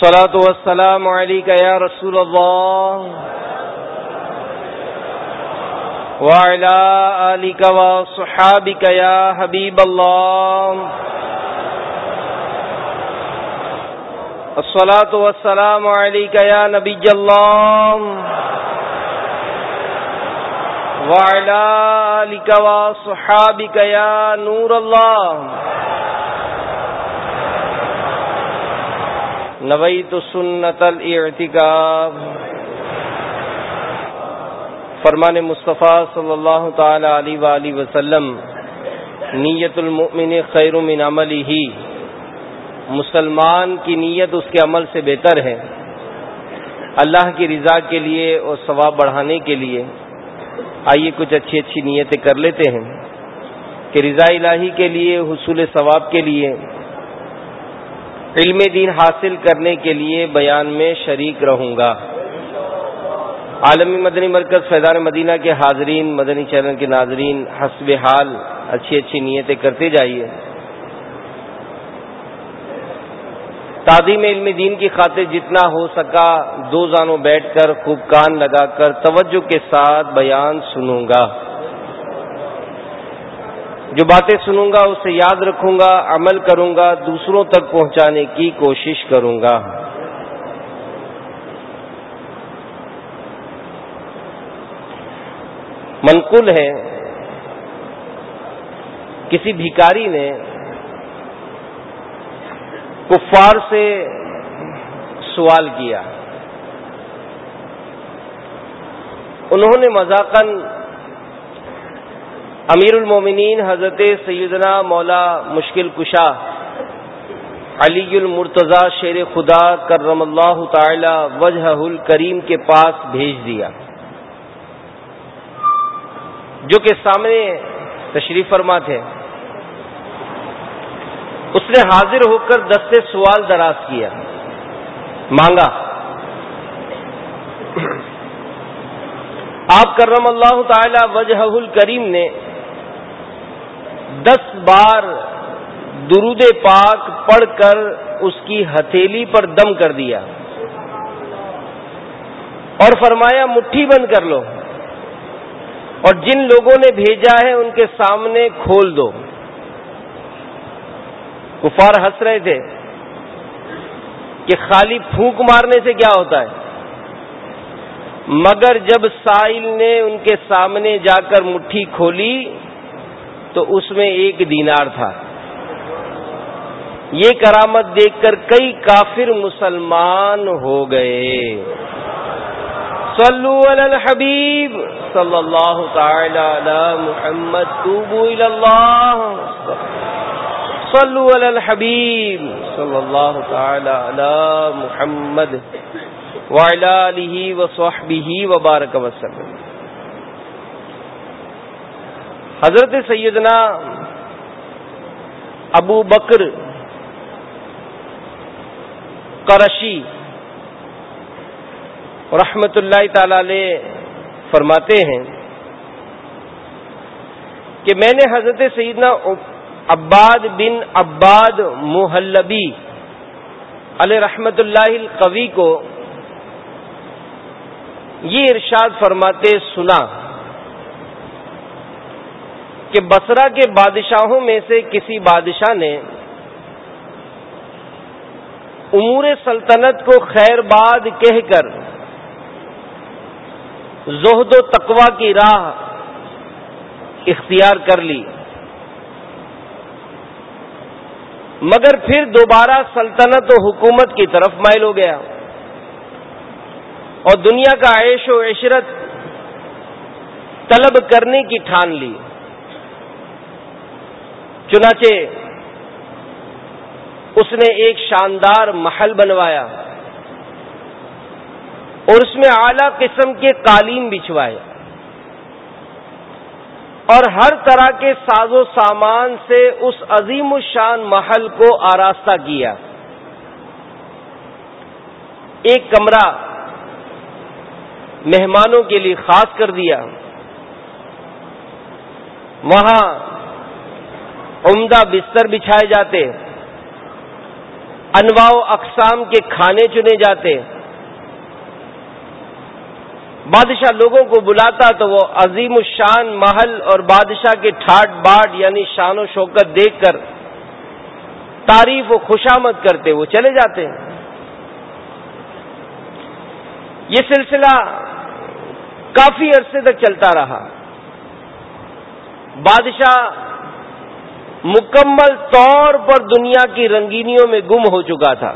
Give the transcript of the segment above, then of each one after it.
الصلاة والسلام عليك يا رسول الله. وعلى آلك وصحابك يا حبيب الله. الصلاة والسلام عليك يا نبي الله. وعلى آلك وصحابك يا نور الله. نویت سنت الاعتکاف۔ فرمان مصطفیٰ صلی اللہ تعالی علیہ وآلہ وسلم، نیت المؤمن خیر من عملی ہی مسلمان کی نیت اس کے عمل سے بہتر ہے۔ اللہ کی رضا کے لیے اور ثواب بڑھانے کے لیے۔ آئیے کچھ اچھی اچھی نیتیں کر لیتے ہیں کہ رضا الہی کے لیے، حصول ثواب کے لیے علم دین حاصل کرنے کے لیے بیان میں شریک رہوں گا۔ عالمی مدنی مرکز فیضان مدینہ کے حاضرین، مدنی چینل کے ناظرین، حسب حال اچھی اچھی نیتیں کرتے جائیے۔ تعدیم علم دین کی خاطر جتنا ہو سکا دو زانوں بیٹھ کر خوب کان لگا کر توجہ کے ساتھ بیان سنوں گا۔ جو باتیں سنوں گا، اسے یاد رکھوں گا، عمل کروں گا، دوسروں تک پہنچانے کی کوشش کروں گا۔ منقول ہے، کسی بھیکاری نے کفار سے سوال کیا۔ انہوں نے مذاقن امیر المومنین حضرت سیدنا مولا مشکل کشا علی المرتضی شیر خدا کرم اللہ تعالی وجہ الکریم کے پاس بھیج دیا۔ جو کہ سامنے تشریف فرما تھے۔ اس نے حاضر ہو کر دس سے سوال دراز کیا۔ مانگا۔ آپ کرم اللہ تعالی وجہ الکریم نے دس بار درود پاک پڑھ کر اس کی ہتھیلی پر دم کر دیا اور فرمایا، مٹھی بند کر لو۔ اور جن لوگوں نے بھیجا ہے، ان کے سامنے کھول دو۔ کفار ہنس رہے تھے کہ خالی پھونک مارنے سے کیا ہوتا ہے۔ مگر جب سائل نے ان کے سامنے جا کر مٹھی کھولی تو اس میں ایک دینار تھا۔ یہ کرامت دیکھ کر کئی کافر مسلمان ہو گئے۔ صلو علی الحبیب صلی اللہ تعالی علی محمد، توبو اللہ۔ صلو علی الحبیب صلی اللہ تعالی علی محمد وعلی آلہ وصحبہ وبارک وسلم حضرت سیدنا ابو بکر کرشی رحمت اللہ تعالی علیہ فرماتے ہیں کہ میں نے حضرت سیدنا عباد بن عباد محلبی علیہ رحمت اللہ القوی کو یہ ارشاد فرماتے سنا۔ کہ بسرا کے بادشاہوں میں سے کسی بادشاہ نے امور سلطنت کو خیر باد کہہ کر زہد و تقوا کی راہ اختیار کر لی۔ مگر پھر دوبارہ سلطنت و حکومت کی طرف مائل ہو گیا اور دنیا کا عیش و عشرت طلب کرنے کی ٹھان لی۔ چنانچہ اس نے ایک شاندار محل بنوایا اور اس میں اعلی قسم کے قالین بچھوائے اور ہر طرح کے ساز و سامان سے اس عظیم الشان محل کو آراستہ کیا۔ ایک کمرہ مہمانوں کے لیے خاص کر دیا۔ وہاں عمدہ بستر بچھائے جاتے، انواع و اقسام کے کھانے چنے جاتے۔ بادشاہ لوگوں کو بلاتا تو وہ عظیم الشان محل اور بادشاہ کے ٹھاٹ باٹ یعنی شان و شوکت دیکھ کر تعریف و خوشامد کرتے، وہ چلے جاتے۔ یہ سلسلہ کافی عرصے تک چلتا رہا۔ بادشاہ مکمل طور پر دنیا کی رنگینیوں میں گم ہو چکا تھا۔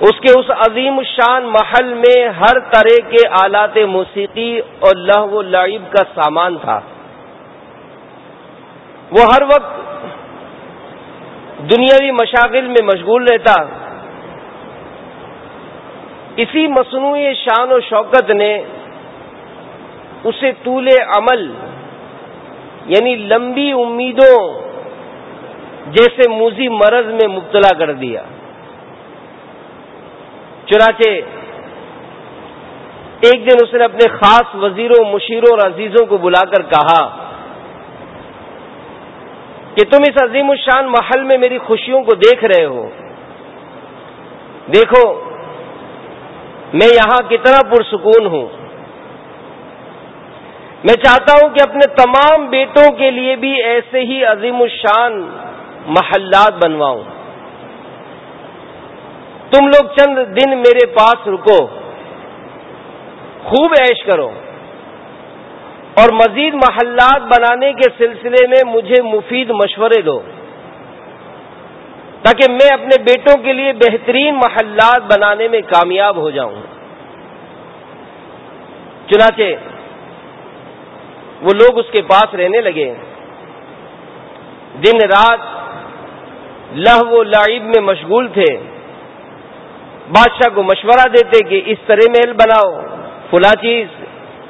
اس کے اس عظیم شان محل میں ہر طرح کے آلات موسیقی اور لہ و لعب کا سامان تھا۔ وہ ہر وقت دنیاوی مشاغل میں مشغول رہتا۔ اسی مصنوعی شان و شوکت نے اسے طول عمل یعنی لمبی امیدوں جیسے موزی مرض میں مبتلا کر دیا۔ چنانچہ ایک دن اس نے اپنے خاص وزیروں، مشیروں اور عزیزوں کو بلا کر کہا کہ تم اس عظیم الشان محل میں میری خوشیوں کو دیکھ رہے ہو۔ دیکھو، میں یہاں کتنا پرسکون ہوں۔ میں چاہتا ہوں کہ اپنے تمام بیٹوں کے لیے بھی ایسے ہی عظیم الشان محلات بنواؤں۔ تم لوگ چند دن میرے پاس رکو، خوب عیش کرو۔ اور مزید محلات بنانے کے سلسلے میں مجھے مفید مشورے دو، تاکہ میں اپنے بیٹوں کے لیے بہترین محلات بنانے میں کامیاب ہو جاؤں۔ چنانچہ وہ لوگ اس کے پاس رہنے لگے۔ دن رات لہ و لعب میں مشغول تھے۔ بادشاہ کو مشورہ دیتے کہ اس طرح محل بناؤ، فلاں چیز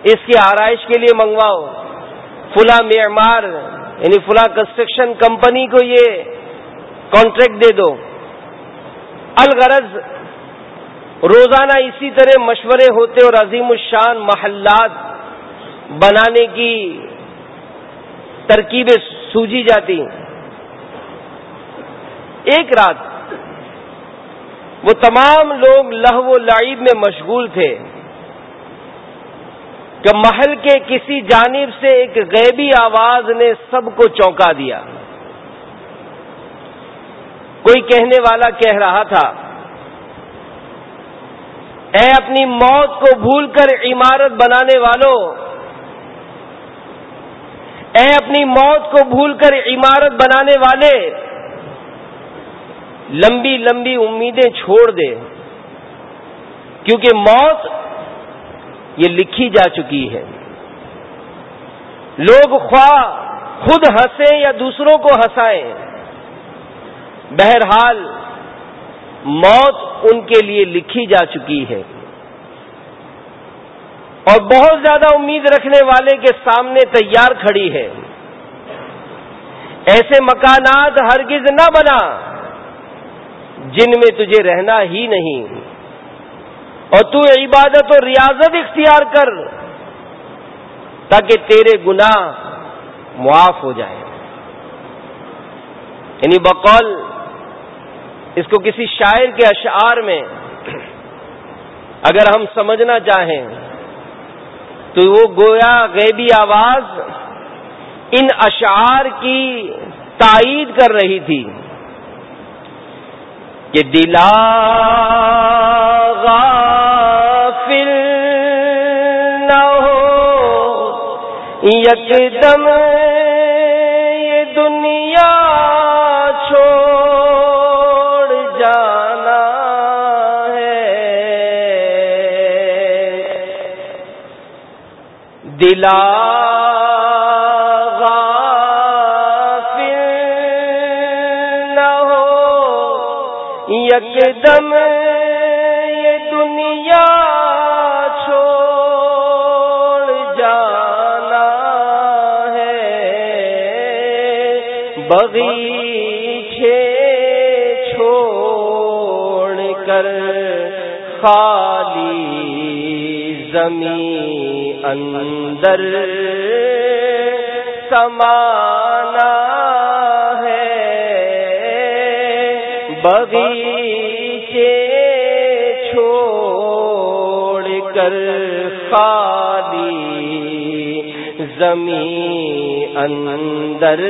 اس کی آرائش کے لیے منگواؤ۔ فلاں معمار یعنی فلاں کنسٹرکشن کمپنی کو یہ کانٹریکٹ دے دو۔ الغرض روزانہ اسی طرح مشورے ہوتے اور عظیم الشان محلات بنانے کی ترکیبیں سوجی جاتی ایک رات وہ تمام لوگ لہو و لعیب میں مشغول تھے کہ محل کے کسی جانب سے ایک غیبی آواز نے سب کو چونکا دیا۔ کوئی کہنے والا کہہ رہا تھا، اے اپنی موت کو بھول کر عمارت بنانے والوں اے اپنی موت کو بھول کر عمارت بنانے والے، لمبی لمبی امیدیں چھوڑ دے۔ کیونکہ موت یہ لکھی جا چکی ہے۔ لوگ خواہ خود ہنسیں یا دوسروں کو ہنسائیں، بہرحال موت ان کے لیے لکھی جا چکی ہے۔ اور بہت زیادہ امید رکھنے والے کے سامنے تیار کھڑی ہے۔ ایسے مکانات ہرگز نہ بنا جن میں تجھے رہنا ہی نہیں۔ اور تو عبادت اور ریاضت اختیار کر تاکہ تیرے گناہ معاف ہو جائے یعنی بقول اس کو کسی شاعر کے اشعار میں اگر ہم سمجھنا چاہیں تو وہ گویا غیبی آواز ان اشعار کی تائید کر رہی تھی کہ دلا غافل نہ ہو یک دم دلا نہ ہو یک دم یہ دنیا چھوڑ جانا ہے۔ بغیچے چھوڑ کر خالی زمین اندر سمانا ہے۔ بغیچے چھوڑ کر خالی زمین اندر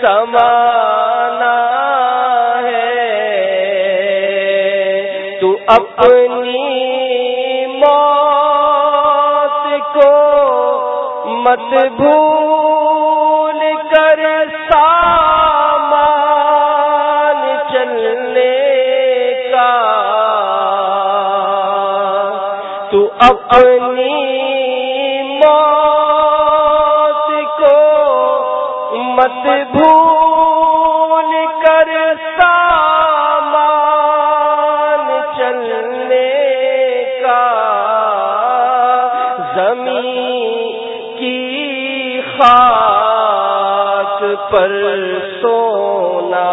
سمانا ہے۔ تو اپنی مت بھول کر سامان چلنے کا تو اپنی پر سونا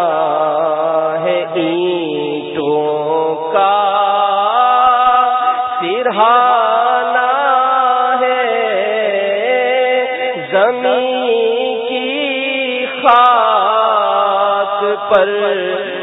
ہے اینٹوں کا۔ سرہانا ہے زمین کی خاک پر۔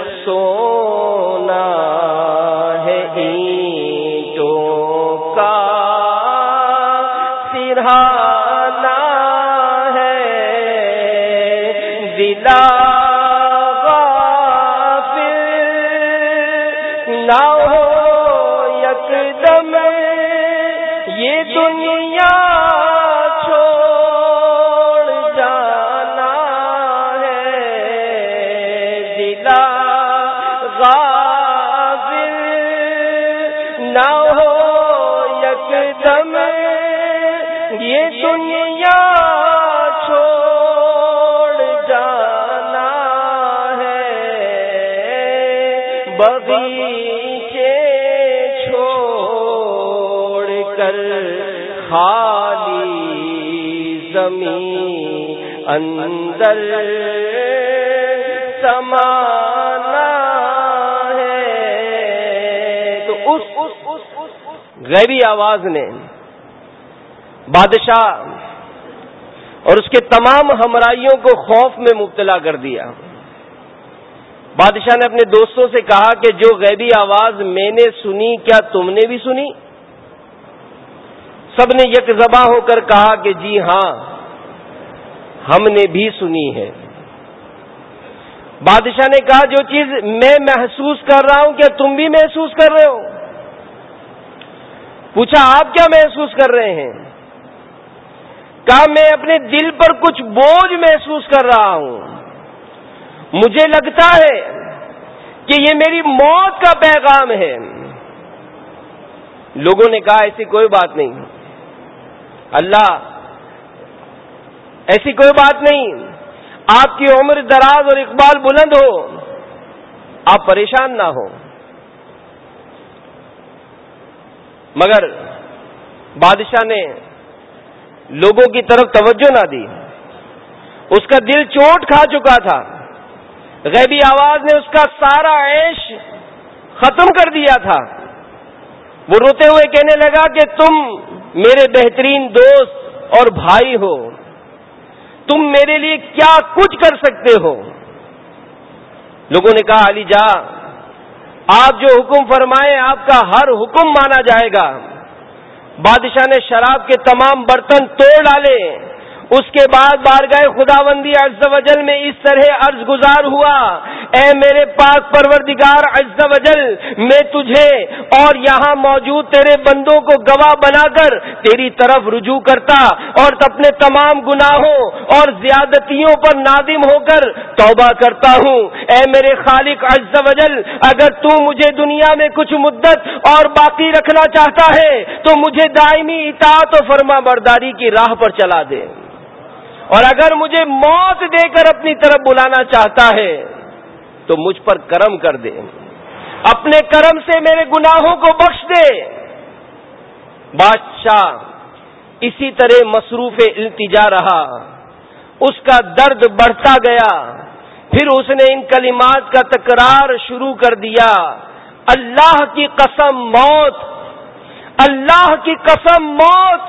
زمین اندر سمانا ہے تو اس غیبی آواز نے بادشاہ اور اس کے تمام ہمراہیوں کو خوف میں مبتلا کر دیا بادشاہ نے اپنے دوستوں سے کہا کہ جو غیبی آواز میں نے سنی کیا تم نے بھی سنی سب نے یک زباں ہو کر کہا کہ جی ہاں ہم نے بھی سنی ہے۔ بادشاہ نے کہا، جو چیز میں محسوس کر رہا ہوں کیا تم بھی محسوس کر رہے ہو؟ پوچھا، آپ کیا محسوس کر رہے ہیں؟ کہا، میں اپنے دل پر کچھ بوجھ محسوس کر رہا ہوں۔ مجھے لگتا ہے کہ یہ میری موت کا پیغام ہے۔ لوگوں نے کہا، ایسی کوئی بات نہیں۔ اللہ ایسی کوئی بات نہیں۔ آپ کی عمر دراز اور اقبال بلند ہو۔ آپ پریشان نہ ہو مگر بادشاہ نے لوگوں کی طرف توجہ نہ دی۔ اس کا دل چوٹ کھا چکا تھا۔ غیبی آواز نے اس کا سارا عیش ختم کر دیا تھا۔ وہ روتے ہوئے کہنے لگا کہ تم میرے بہترین دوست اور بھائی ہو۔ تم میرے لیے کیا کچھ کر سکتے ہو؟ لوگوں نے کہا، علی جا، آپ جو حکم فرمائے آپ کا ہر حکم مانا جائے گا۔ بادشاہ نے شراب کے تمام برتن توڑ ڈالے۔ اس کے بعد بار گئے خدا بندی وجل میں اس طرح عرض گزار ہوا، اے میرے پاک پروردگار عز وجل میں تجھے اور یہاں موجود تیرے بندوں کو گواہ بنا کر تیری طرف رجوع کرتا اور اپنے تمام گناہوں اور زیادتیوں پر نادم ہو کر توبہ کرتا ہوں۔ اے میرے خالق عز وجل اگر تو مجھے دنیا میں کچھ مدت اور باقی رکھنا چاہتا ہے، تو مجھے دائمی اطاعت و فرما برداری کی راہ پر چلا دے۔ اور اگر مجھے موت دے کر اپنی طرف بلانا چاہتا ہے، تو مجھ پر کرم کر دے۔ اپنے کرم سے میرے گناہوں کو بخش دے۔ بادشاہ، اسی طرح مصروف التجا رہا۔ اس کا درد بڑھتا گیا۔ پھر اس نے ان کلمات کا تکرار شروع کر دیا۔ اللہ کی قسم موت۔ اللہ کی قسم موت۔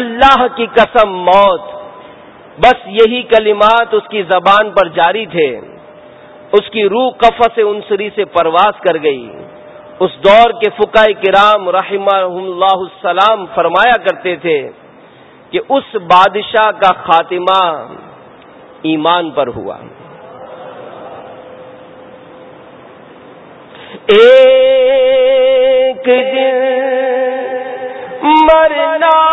اللہ کی قسم موت۔ بس یہی کلمات اس کی زبان پر جاری تھے۔ اس کی روح کفت انسری سے پرواز کر گئی۔ اس دور کے فقائے کرام رحمہ اللہ السلام فرمایا کرتے تھے کہ اس بادشاہ کا خاتمہ ایمان پر ہوا۔ ایک دن مرنا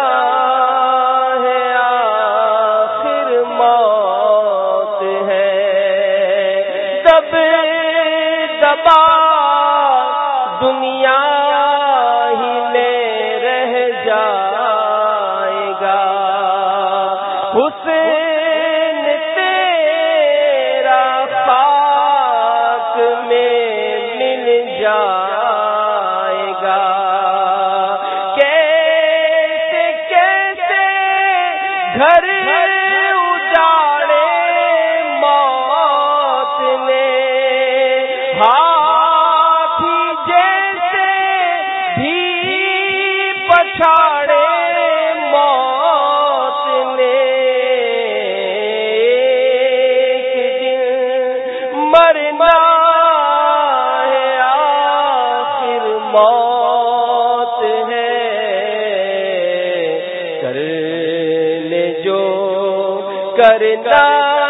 کرنا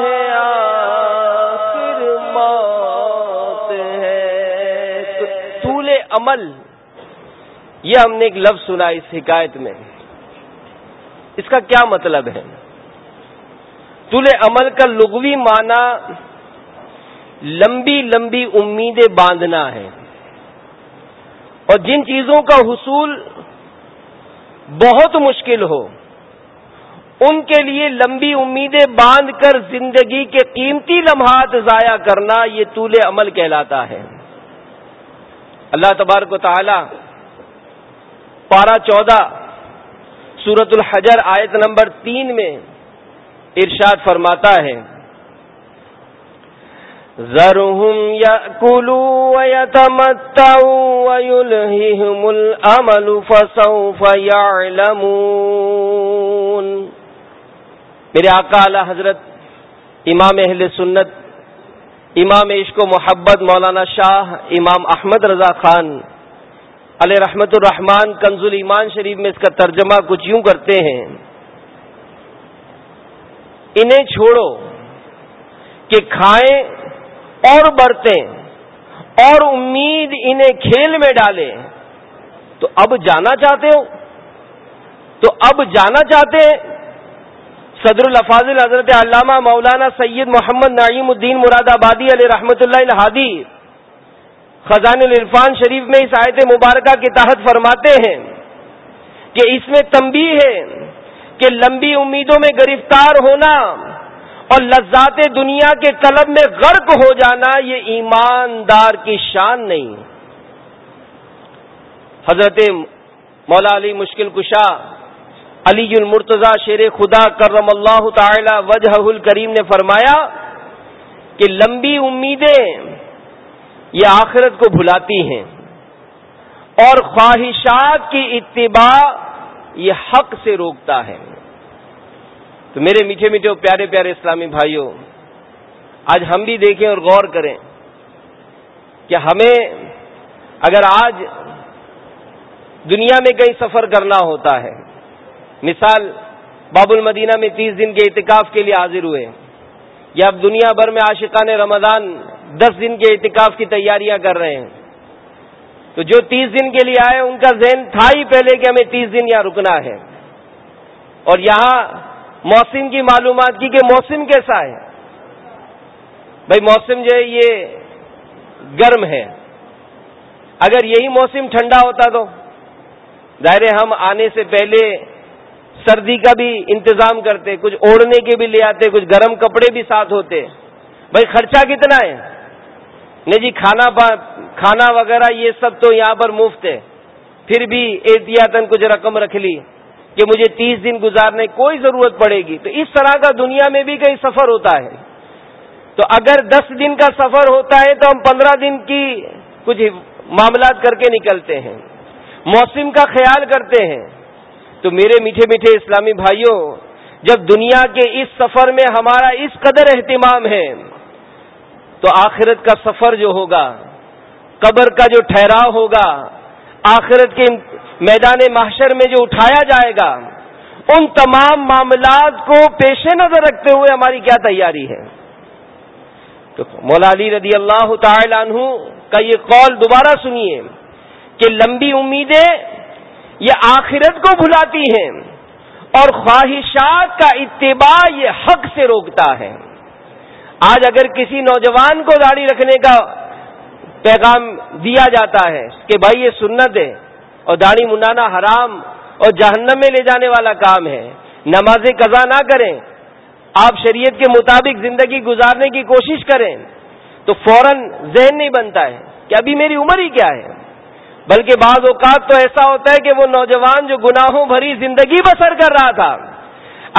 ہے آخر موت ہے۔ طول عمل۔ یہ ہم نے ایک لفظ سنا اس حکایت میں۔ اس کا کیا مطلب ہے؟ طول عمل کا لغوی معنی لمبی لمبی امیدیں باندھنا ہے۔ اور جن چیزوں کا حصول بہت مشکل ہو ان کے لیے لمبی امیدیں باندھ کر زندگی کے قیمتی لمحات ضائع کرنا یہ طول عمل کہلاتا ہے۔ اللہ تبارک و تعالی پارہ چودہ سورت الحجر آیت نمبر تین میں ارشاد فرماتا ہے۔ ذرهم يأكلوا ويتمتعوا ويلههم الأمل فسوف يعلمون میرے آقا اعلی حضرت، امام اہل سنت، امام عشق و محبت مولانا شاہ امام احمد رضا خان، علیہ رحمت الرحمان کنز ایمان شریف میں اس کا ترجمہ کچھ یوں کرتے ہیں، انہیں چھوڑو کہ کھائیں اور برتیں اور امید انہیں کھیل میں ڈالے تو اب جانا چاہتے ہو؟ تو اب جانا چاہتے ہیں؟ صدر الفاظل حضرت علامہ مولانا سید محمد نعیم الدین مراد آبادی علیہ رحمۃ اللہ الحادی خزان العرفان شریف میں اس آیت مبارکہ کے تحت فرماتے ہیں کہ اس میں تمبی ہے کہ لمبی امیدوں میں گرفتار ہونا اور لذات دنیا کے طلب میں غرق ہو جانا یہ ایماندار کی شان نہیں۔ حضرت مولا علی مشکل کشا علی المرتضی شیر خدا کرم اللہ تعالی وجہ الکریم نے فرمایا کہ لمبی امیدیں یہ آخرت کو بھلاتی ہیں اور خواہشات کی اتباع یہ حق سے روکتا ہے۔ تو میرے میٹھے میٹھے پیارے پیارے اسلامی بھائیوں، آج ہم بھی دیکھیں اور غور کریں کہ ہمیں اگر آج دنیا میں کہیں سفر کرنا ہوتا ہے مثال باب المدینہ میں تیس دن کے اعتکاف کے لیے حاضر ہوئے۔ یا اب دنیا بھر میں عاشقان رمضان دس دن کے اعتکاف کی تیاریاں کر رہے ہیں۔ تو جو تیس دن کے لیے آئے، ان کا ذہن تھا ہی پہلے کہ ہمیں تیس دن یہاں رکنا ہے۔ اور یہاں موسم کی معلومات کی کہ موسم کیسا ہے۔ بھائی موسم جو ہے، یہ گرم ہے۔ اگر یہی موسم ٹھنڈا ہوتا تو ظاہر ہم آنے سے پہلے سردی کا بھی انتظام کرتے، کچھ اوڑھنے کے بھی لے آتے، کچھ گرم کپڑے بھی ساتھ ہوتے۔ بھائی خرچہ کتنا ہے؟ نہیں جی کھانا کھانا وغیرہ یہ سب تو یہاں پر مفت ہے۔ پھر بھی احتیاطن کچھ رقم رکھ لی کہ مجھے تیس دن گزارنے کوئی ضرورت پڑے گی۔ تو اس طرح کا دنیا میں بھی کئی سفر ہوتا ہے۔ تو اگر دس دن کا سفر ہوتا ہے تو ہم پندرہ دن کی کچھ معاملات کر کے نکلتے ہیں۔ موسم کا خیال کرتے ہیں۔ تو میرے میٹھے میٹھے اسلامی بھائیوں، جب دنیا کے اس سفر میں ہمارا اس قدر اہتمام ہے، تو آخرت کا سفر جو ہوگا، قبر کا جو ٹھہراؤ ہوگا، آخرت کے میدان محشر میں جو اٹھایا جائے گا، ان تمام معاملات کو پیش نظر رکھتے ہوئے ہماری کیا تیاری ہے؟ تو مولا علی رضی اللہ تعالی عنہ کا یہ قول دوبارہ سنیے کہ لمبی امیدیں یہ آخرت کو بھلاتی ہیں اور خواہشات کا اتباع یہ حق سے روکتا ہے۔ آج اگر کسی نوجوان کو داڑھی رکھنے کا پیغام دیا جاتا ہے کہ بھائی یہ سنت ہے اور داڑھی منانا حرام اور جہنم میں لے جانے والا کام ہے، نماز قضا نہ کریں، آپ شریعت کے مطابق زندگی گزارنے کی کوشش کریں، تو فوراً ذہن نہیں بنتا ہے کہ ابھی میری عمر ہی کیا ہے؟ بلکہ بعض اوقات تو ایسا ہوتا ہے کہ وہ نوجوان جو گناہوں بھری زندگی بسر کر رہا تھا،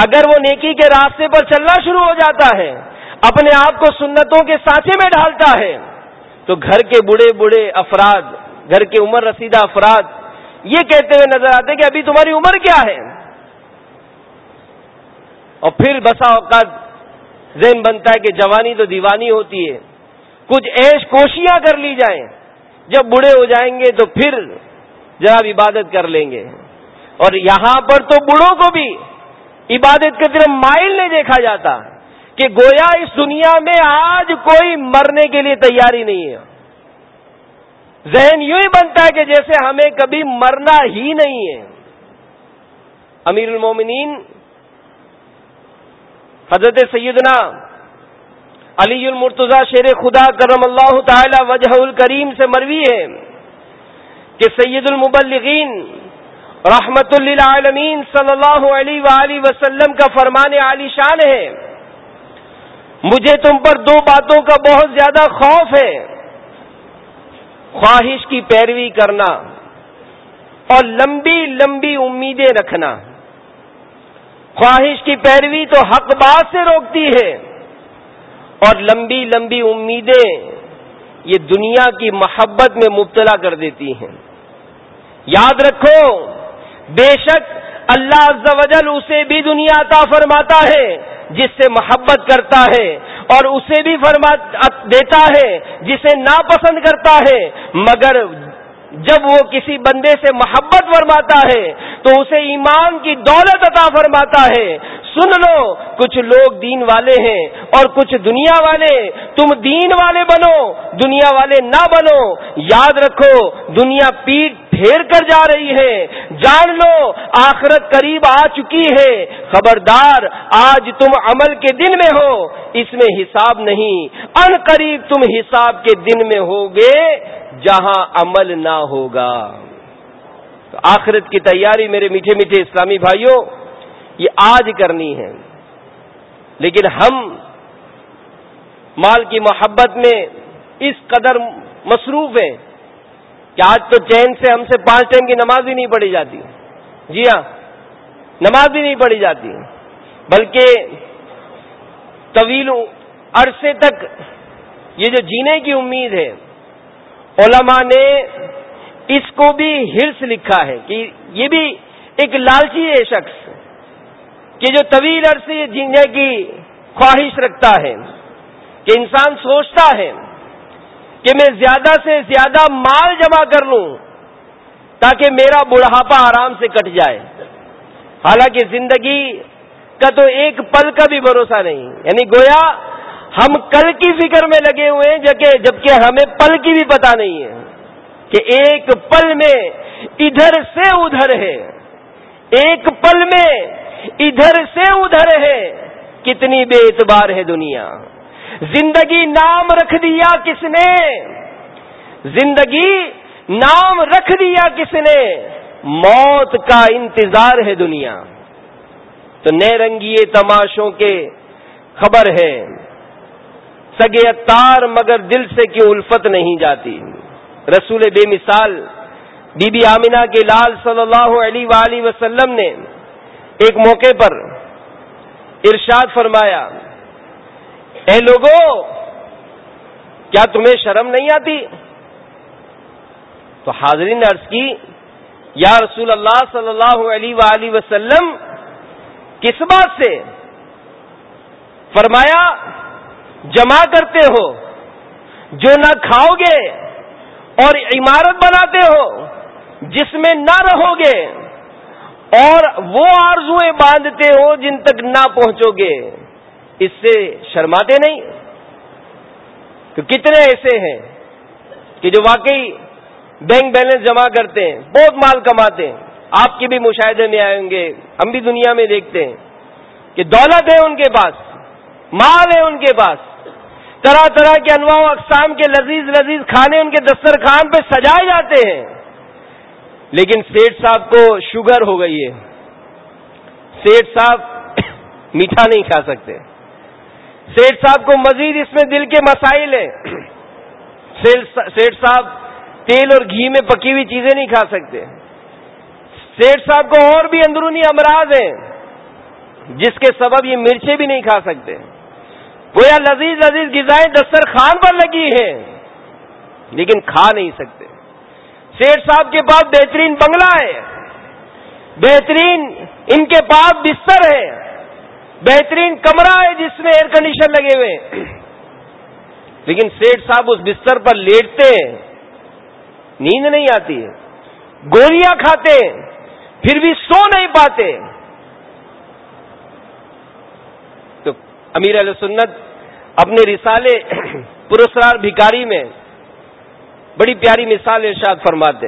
اگر وہ نیکی کے راستے پر چلنا شروع ہو جاتا ہے، اپنے آپ کو سنتوں کے سانچے میں ڈالتا ہے، تو گھر کے بڑے بڑے افراد، گھر کے عمر رسیدہ افراد یہ کہتے ہوئے نظر آتے کہ ابھی تمہاری عمر کیا ہے؟ اور پھر بسا اوقات ذہن بنتا ہے کہ جوانی تو دیوانی ہوتی ہے، کچھ ایش کوشیاں کر لی جائیں۔ جب بوڑھے ہو جائیں گے تو پھر جناب عبادت کر لیں گے۔ اور یہاں پر تو بوڑھوں کو بھی عبادت کے طرف مائل نہیں دیکھا جاتا کہ گویا اس دنیا میں آج کوئی مرنے کے لیے تیاری نہیں ہے۔ ذہن یوں ہی بنتا ہے کہ جیسے ہمیں کبھی مرنا ہی نہیں ہے۔ امیر المومنین، حضرت سیدنا علی المرتضی شیر خدا کرم اللہ تعالی وجہ الکریم سے مروی ہے کہ سید المبلغین رحمت للعالمین صلی اللہ علیہ وآلہ وسلم کا فرمان عالی شان ہے۔ مجھے تم پر دو باتوں کا بہت زیادہ خوف ہے۔ خواہش کی پیروی کرنا اور لمبی لمبی امیدیں رکھنا۔ خواہش کی پیروی تو حق بات سے روکتی ہے۔ اور لمبی لمبی امیدیں یہ دنیا کی محبت میں مبتلا کر دیتی ہیں۔ یاد رکھو، بے شک اللہ عز و جل اسے بھی دنیا عطا فرماتا ہے، جس سے محبت کرتا ہے، اور اسے بھی فرما دیتا ہے، جسے ناپسند کرتا ہے، مگر جب وہ کسی بندے سے محبت فرماتا ہے تو اسے ایمان کی دولت عطا فرماتا ہے۔ سن لو، کچھ لوگ دین والے ہیں اور کچھ دنیا والے۔ تم دین والے بنو، دنیا والے نہ بنو۔ یاد رکھو، دنیا پیٹ پھیر کر جا رہی ہے۔ جان لو، آخرت قریب آ چکی ہے۔ خبردار، آج تم عمل کے دن میں ہو، اس میں حساب نہیں۔ ان قریب تم حساب کے دن میں ہوگے، جہاں عمل نہ ہوگا۔ تو آخرت کی تیاری میرے میٹھے میٹھے اسلامی بھائیوں، یہ آج کرنی ہے۔ لیکن ہم مال کی محبت میں اس قدر مصروف ہیں۔ کہ آج تو چین سے ہم سے پانچ ٹائم کی نماز بھی نہیں پڑھی جاتی۔ جی ہاں نماز بھی نہیں پڑھی جاتی۔ بلکہ طویل عرصے تک یہ جو جینے کی امید ہے، علماء نے اس کو بھی ہرس لکھا ہے کہ یہ بھی ایک لالچی ہے شخص کہ جو طویل عرصے جینے کی خواہش رکھتا ہے، کہ انسان سوچتا ہے۔ کہ میں زیادہ سے زیادہ مال جمع کر لوں تاکہ میرا بڑھاپا آرام سے کٹ جائے۔ حالانکہ زندگی کا تو ایک پل کا بھی بھروسہ نہیں۔ یعنی گویا ہم کل کی فکر میں لگے ہوئے ہیں، جبکہ جبکہ ہمیں پل کی بھی پتا نہیں ہے کہ ایک پل میں ادھر سے ادھر ہے۔ ایک پل میں ادھر سے ادھر ہے۔ کتنی بے اعتبار ہے دنیا۔ زندگی نام رکھ دیا کس نے؟ زندگی نام رکھ دیا کس نے؟ موت کا انتظار ہے دنیا۔ تو نئے رنگیے تماشوں کے خبر ہے۔ سگے اتار مگر دل سے کیوں الفت نہیں جاتی۔ رسول بے مثال بی بی آمینہ کے لال صلی اللہ علیہ وآلہ وسلم نے ایک موقع پر ارشاد فرمایا اے لوگوں کیا تمہیں شرم نہیں آتی؟ تو حاضرین نے عرض کی، یا رسول اللہ صلی اللہ علیہ وآلہ وسلم، کس بات سے؟ فرمایا، جمع کرتے ہو، جو نہ کھاؤ گے اور عمارت بناتے ہو، جس میں نہ رہو گے اور وہ آرزویں باندھتے ہو جن تک نہ پہنچو گے اس سے شرماتے نہیں؟ تو کتنے ایسے ہیں کہ جو واقعی بینک بیلنس جمع کرتے ہیں، بہت مال کماتے ہیں۔ آپ کے بھی مشاہدے میں آئیں گے، ہم بھی دنیا میں دیکھتے ہیں کہ دولت ہے ان کے پاس، مال ہے ان کے پاس۔ طرح طرح کے انواع و اقسام کے لذیذ لذیذ کھانے ان کے دسترخوان پہ سجائے جاتے ہیں۔ لیکن سیٹ صاحب کو شوگر ہو گئی ہے۔ سیٹ صاحب میٹھا نہیں کھا سکتے۔ سیٹ صاحب کو مزید اس میں دل کے مسائل ہیں۔ سیٹ صاحب تیل اور گھی میں پکی ہوئی چیزیں نہیں کھا سکتے۔ سیٹ صاحب کو اور بھی اندرونی امراض ہیں، جس کے سبب یہ مرچیں بھی نہیں کھا سکتے۔ وہ یا لذیذ لذیذ غذائیں دسترخوان پر لگی ہیں، لیکن کھا نہیں سکتے۔ سیٹ صاحب کے پاس بہترین بنگلہ ہے۔ بہترین ان کے پاس بستر ہے۔ بہترین کمرہ ہے جس میں ایئر کنڈیشن لگے ہوئے لیکن سیٹ صاحب اس بستر پر لیٹتے ہیں۔ نیند نہیں آتی ہے۔ گولیاں کھاتے ہیں۔ پھر بھی سو نہیں پاتے۔ تو امیر علیہ سنت اپنے رسالے پرسرار بھکاری میں بڑی پیاری مثال ارشاد فرماتے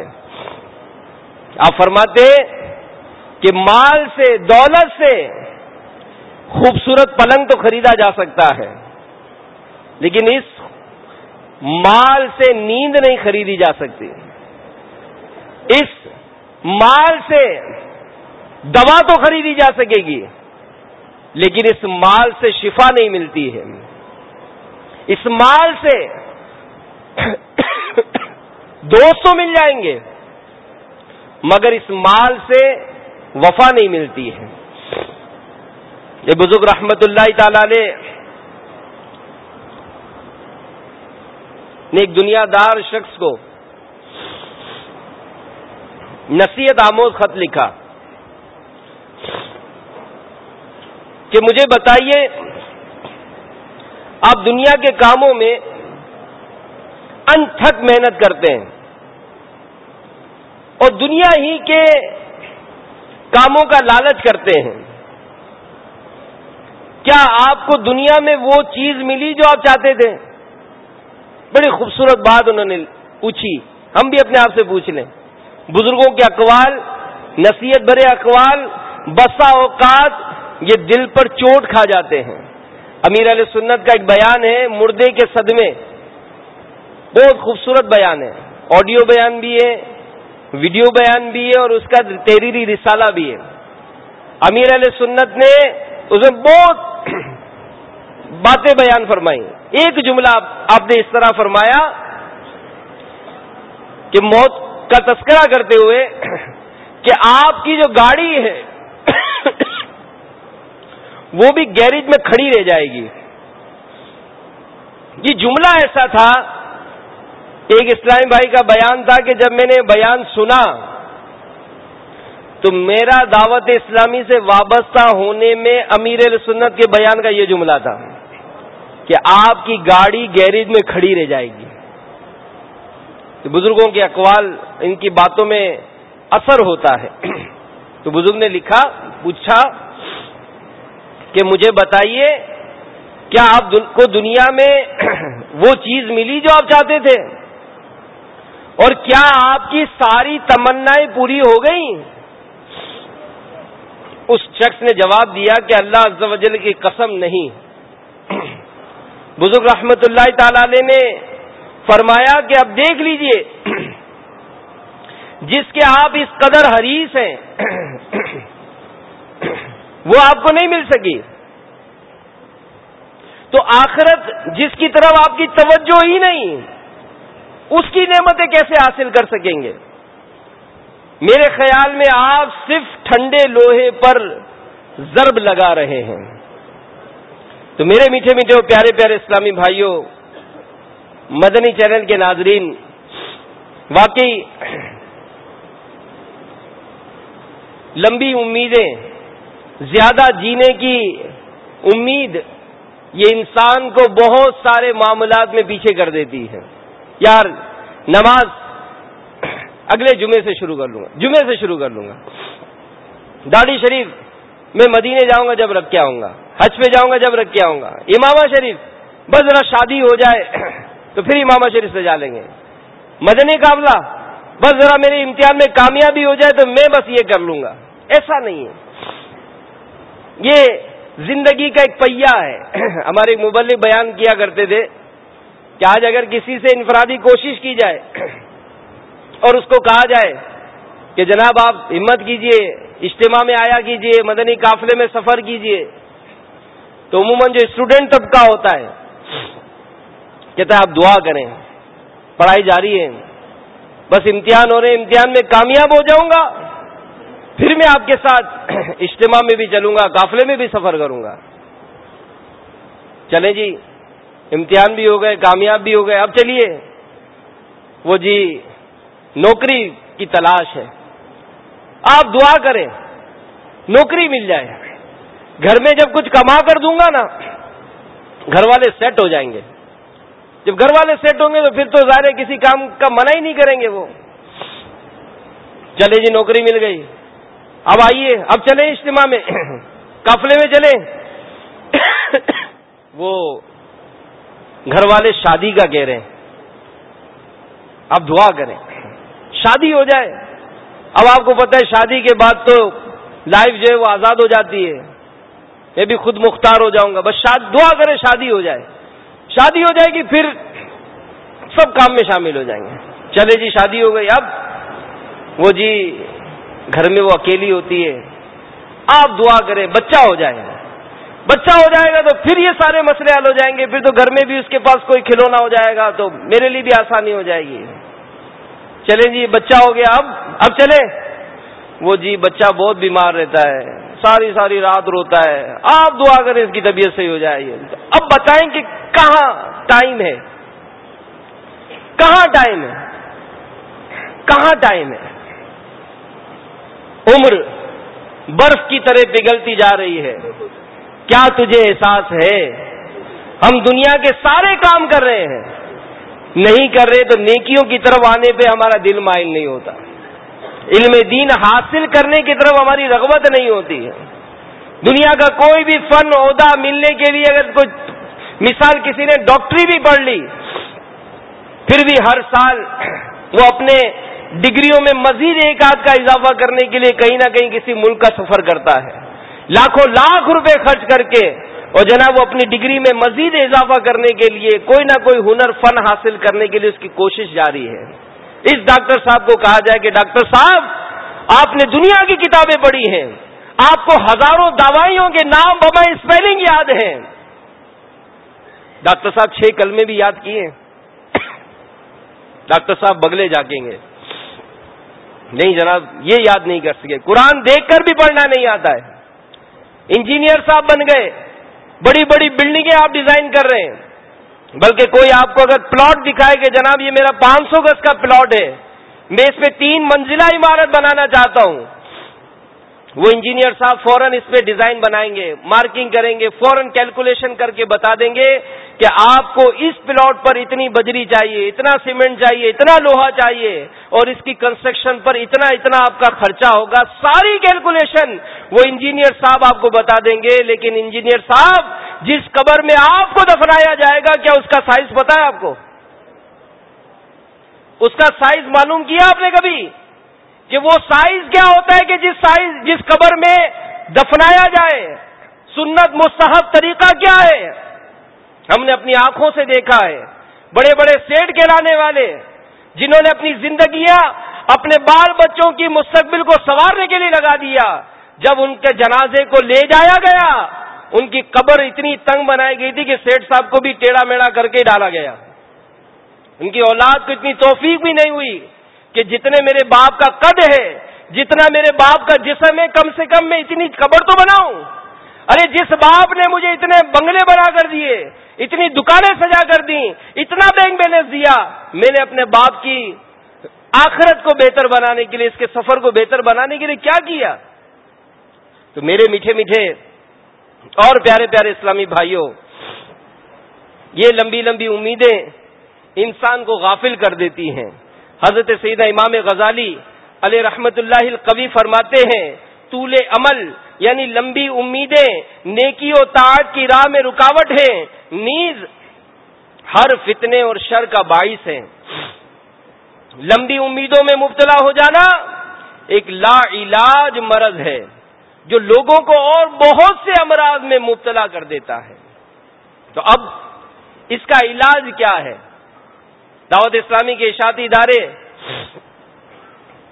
آپ فرماتے کہ مال سے، دولت سے خوبصورت پلنگ تو خریدا جا سکتا ہے، لیکن اس مال سے نیند نہیں خریدی جا سکتی۔ اس مال سے دوا تو خریدی جا سکے گی، لیکن اس مال سے شفا نہیں ملتی ہے۔ اس مال سے دوستوں مل جائیں گے، مگر اس مال سے وفا نہیں ملتی ہے۔ یہ بزرگ رحمت اللہ تعالی نے ایک دنیا دار شخص کو نصیحت آموز خط لکھا کہ مجھے بتائیے، آپ دنیا کے کاموں میں انتھک محنت کرتے ہیں اور دنیا ہی کے کاموں کا لالچ کرتے ہیں۔ کیا آپ کو دنیا میں وہ چیز ملی جو آپ چاہتے تھے؟ بڑی خوبصورت بات انہوں نے پوچھی۔ ہم بھی اپنے آپ سے پوچھ لیں۔ بزرگوں کے اقوال، نصیحت بھرے اقوال، بسا اوقات یہ دل پر چوٹ کھا جاتے ہیں۔ امیر علیہ سنت کا ایک بیان ہے مردے کے صدمے۔ بہت خوبصورت بیان ہے۔ آڈیو بیان بھی ہے، ویڈیو بیان بھی ہے اور اس کا تحریری رسالہ بھی ہے۔ امیر علیہ سنت نے اس میں بہت باتیں بیان فرمائی ایک جملہ آپ نے اس طرح فرمایا کہ موت کا تذکرہ کرتے ہوئے کہ آپ کی جو گاڑی ہے وہ بھی گیریج میں کھڑی رہ جائے گی۔ یہ جملہ ایسا تھا، ایک اسلامی بھائی کا بیان تھا کہ جب میں نے بیان سنا تو میرا دعوت اسلامی سے وابستہ ہونے میں امیر سنت کے بیان کا یہ جملہ تھا کہ آپ کی گاڑی گیریج میں کھڑی رہ جائے گی۔ بزرگوں کے اقوال ان کی باتوں میں اثر ہوتا ہے۔ تو بزرگ نے لکھا، پوچھا کہ مجھے بتائیے، کیا آپ کو دنیا میں وہ چیز ملی جو آپ چاہتے تھے؟ اور کیا آپ کی ساری تمنائیں پوری ہو گئیں؟ اس شخص نے جواب دیا کہ اللہ عز و جل کی قسم نہیں۔ بزرگ رحمت اللہ تعالی نے فرمایا کہ اب دیکھ لیجیے، جس کے آپ اس قدر حریث ہیں، وہ آپ کو نہیں مل سکی۔ تو آخرت جس کی طرف آپ کی توجہ ہی نہیں، اس کی نعمتیں کیسے حاصل کر سکیں گے؟ میرے خیال میں آپ صرف ٹھنڈے لوہے پر ضرب لگا رہے ہیں۔ تو میرے میٹھے میٹھے پیارے پیارے اسلامی بھائیوں، مدنی چینل کے ناظرین، واقعی لمبی امیدیں، زیادہ جینے کی امید یہ انسان کو بہت سارے معاملات میں پیچھے کر دیتی ہے۔ یار، نماز اگلے جمعے سے شروع کر لوں گا، جمعے سے شروع کر لوں گا۔ داڑھی شریف، میں مدینے جاؤں گا جب رکھ کے آؤں گا، حج پہ جاؤں گا جب رکھ کے آؤں گا۔ امامہ شریف، بس ذرا شادی ہو جائے تو پھر امامہ شریف سے جا لیں گے۔ مدنی قابلہ، بس ذرا میرے امتحان میں کامیابی ہو جائے تو میں بس یہ کر لوں گا۔ ایسا نہیں ہے۔ یہ زندگی کا ایک پہیا ہے۔ ہمارے مبلک بیان کیا کرتے تھے کہ آج اگر کسی سے انفرادی کوشش کی جائے اور اس کو کہا جائے کہ جناب آپ ہمت کیجیے، اجتماع میں آیا کیجیے، مدنی قافلے میں سفر کیجیے۔ تو عموماً جو اسٹوڈنٹ طبقہ ہوتا ہے، کہتا ہے آپ دعا کریں، پڑھائی جاری ہے، بس امتحان ہو رہے امتحان میں کامیاب ہو جاؤں گا، پھر میں آپ کے ساتھ اجتماع میں بھی چلوں گا، قافلے میں بھی سفر کروں گا۔ چلیں جی امتحان بھی ہو گئے، کامیاب بھی ہو گئے۔ اب چلیے۔ وہ جی نوکری کی تلاش ہے۔ آپ دعا کریں، نوکری مل جائے۔ گھر میں جب کچھ کما کر دوں گا نا، گھر والے سیٹ ہو جائیں گے۔ جب گھر والے سیٹ ہوں گے تو پھر تو ظاہر کسی کام کا منع ہی نہیں کریں گے وہ۔ چلے جی نوکری مل گئی۔ اب آئیے، اب چلیں اجتماع میں۔ کافلے میں چلیں۔ وہ گھر والے شادی کا کہہ رہے ہیں۔ اب دعا کریں۔ شادی ہو جائے۔ اب آپ کو پتہ ہے شادی کے بعد تو لائف جو ہے وہ آزاد ہو جاتی ہے۔ میں بھی خود مختار ہو جاؤں گا۔ بس دعا کرے شادی ہو جائے۔ شادی ہو جائے گی پھر سب کام میں شامل ہو جائیں گے۔ چلے جی شادی ہو گئی۔ اب وہ جی گھر میں وہ اکیلی ہوتی ہے۔ آپ دعا کریں، بچہ ہو جائے۔ گا بچہ ہو جائے گا تو پھر یہ سارے مسئلے حل ہو جائیں گے۔ پھر تو گھر میں بھی اس کے پاس کوئی کھلونا ہو جائے گا تو میرے لیے بھی آسانی ہو جائے گی۔ چلیں جی بچہ ہو گیا، اب اب چلے وہ جی بچہ بہت بیمار رہتا ہے، ساری ساری رات روتا ہے۔ آپ دعا کریں، اس کی طبیعت صحیح ہو جائے۔ گی اب بتائیں کہ کہاں ٹائم ہے؟ کہاں ٹائم ہے؟ کہاں ٹائم ہے؟ عمر برف کی طرح پگھلتی جا رہی ہے۔ کیا تجھے احساس ہے؟ ہم دنیا کے سارے کام کر رہے ہیں۔ نہیں کر رہے تو نیکیوں کی طرف آنے پہ ہمارا دل مائل نہیں ہوتا۔ علم دین حاصل کرنے کی طرف ہماری رغبت نہیں ہوتی ہے۔ دنیا کا کوئی بھی فن عہدہ ملنے کے لیے اگر کوئی مثال کسی نے ڈاکٹری بھی پڑھ لی، پھر بھی ہر سال وہ اپنے ڈگریوں میں مزید ایک آدھ کا اضافہ کرنے کے لیے کہیں نہ کہیں کسی ملک کا سفر کرتا ہے۔ لاکھوں لاکھ روپے خرچ کر کے اور جناب وہ اپنی ڈگری میں مزید اضافہ کرنے کے لیے کوئی نہ کوئی ہنر فن حاصل کرنے کے لیے اس کی کوشش جاری ہے۔ اس ڈاکٹر صاحب کو کہا جائے کہ ڈاکٹر صاحب، آپ نے دنیا کی کتابیں پڑھی ہیں۔ آپ کو ہزاروں دوائیوں کے نام بما اسپیلنگ یاد ہیں ڈاکٹر صاحب چھ کلمے بھی یاد کیے۔ ڈاکٹر صاحب بگلے جاگیں گے۔ نہیں جناب، یہ یاد نہیں کر سکے۔ قرآن دیکھ کر بھی پڑھنا نہیں آتا ہے۔ انجینئر صاحب بن گئے۔ بڑی بڑی بلڈنگیں آپ ڈیزائن کر رہے ہیں۔ بلکہ کوئی آپ کو اگر پلاٹ دکھائے کہ جناب یہ میرا پانچ سو گز کا پلاٹ ہے، میں اس پہ تین منزلہ عمارت بنانا چاہتا ہوں۔ وہ انجینئر صاحب فوراً اس پہ ڈیزائن بنائیں گے، مارکنگ کریں گے، فوراً کیلکولیشن کر کے بتا دیں گے کہ آپ کو اس پلاٹ پر اتنی بجری چاہیے، اتنا سیمنٹ چاہیے، اتنا لوہا چاہیے اور اس کی کنسٹرکشن پر اتنا اتنا آپ کا خرچہ ہوگا۔ ساری کیلکولیشن وہ انجینئر صاحب آپ کو بتا دیں گے، لیکن انجینئر صاحب جس قبر میں آپ کو دفنایا جائے گا، کیا اس کا سائز پتا ہے آپ کو؟ اس کا سائز معلوم کیا آپ نے کبھی؟ کہ وہ سائز کیا ہوتا ہے کہ جس سائز جس قبر میں دفنایا جائے؟ سنت مستحب طریقہ کیا ہے؟ ہم نے اپنی آنکھوں سے دیکھا ہے۔ بڑے بڑے سیٹ کہلانے والے، جنہوں نے اپنی زندگیاں اپنے بال بچوں کی مستقبل کو سنوارنے کے لیے لگا دیا۔ جب ان کے جنازے کو لے جایا گیا، ان کی قبر اتنی تنگ بنائی گئی تھی کہ سیٹ صاحب کو بھی ٹیڑھا میڑا کر کے ڈالا گیا۔ ان کی اولاد کو اتنی توفیق بھی نہیں ہوئی۔ کہ جتنے میرے باپ کا قد ہے، جتنا میرے باپ کا جسم ہے، کم سے کم میں اتنی قبر تو بناؤں۔ ارے، جس باپ نے مجھے اتنے بنگلے بنا کر دیے، اتنی دکانیں سجا کر دی اتنا بینک بیلنس دیا، میں نے اپنے باپ کی آخرت کو بہتر بنانے کے لیے، اس کے سفر کو بہتر بنانے کے لیے کیا کیا؟ تو میرے میٹھے میٹھے اور پیارے پیارے اسلامی بھائیوں، یہ لمبی لمبی امیدیں انسان کو غافل کر دیتی ہیں۔ حضرت سیدہ امام غزالی علیہ رحمت اللہ القوی فرماتے ہیں، طول عمل یعنی لمبی امیدیں، نیکی و تعٹ کی راہ میں رکاوٹ ہیں۔ نیز ہر فتنے اور شر کا باعث ہے لمبی امیدوں میں مبتلا ہو جانا ایک لا علاج مرض ہے، جو لوگوں کو اور بہت سے امراض میں مبتلا کر دیتا ہے۔ تو اب اس کا علاج کیا ہے؟ دعوت اسلامی کے اشاعتی ادارے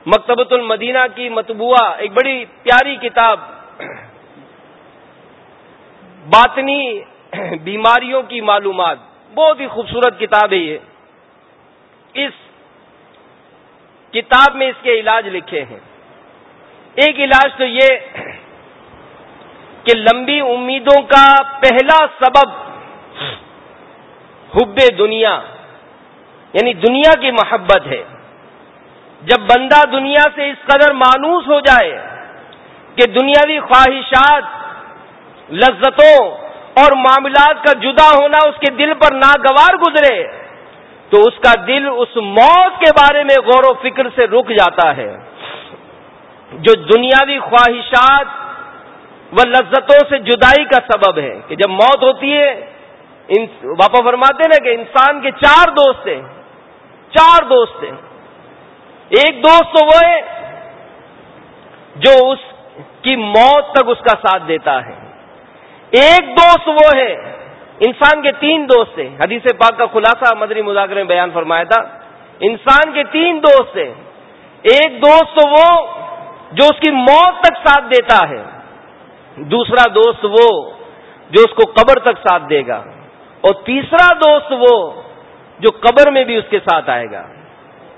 مکتبۃ المدینہ کی متبوعہ ایک بڑی پیاری کتاب، باطنی بیماریوں کی معلومات، بہت ہی خوبصورت کتاب ہے یہ۔ اس کتاب میں اس کے علاج لکھے ہیں۔ ایک علاج تو یہ کہ لمبی امیدوں کا پہلا سبب حب دنیا یعنی دنیا کی محبت ہے۔ جب بندہ دنیا سے اس قدر مانوس ہو جائے کہ دنیاوی خواہشات، لذتوں اور معاملات کا جدا ہونا اس کے دل پر ناگوار گزرے، تو اس کا دل اس موت کے بارے میں غور و فکر سے رک جاتا ہے۔ جو دنیاوی خواہشات و لذتوں سے جدائی کا سبب ہے کہ جب موت ہوتی ہے باپا فرماتے نا کہ انسان کے چار دوست ہیں۔ چار دوست ہیں۔ ایک دوست تو وہ ہے جو اس کی موت تک اس کا ساتھ دیتا ہے۔ ایک دوست وہ ہے، انسان کے تین دوست ہیں۔ حدیث پاک کا خلاصہ مدری مذاکرے میں بیان فرمایا تھا۔ انسان کے تین دوست ہیں۔ ایک دوست وہ جو اس کی موت تک ساتھ دیتا ہے۔ دوسرا دوست وہ جو اس کو قبر تک ساتھ دے گا۔ اور تیسرا دوست وہ جو قبر میں بھی اس کے ساتھ آئے گا۔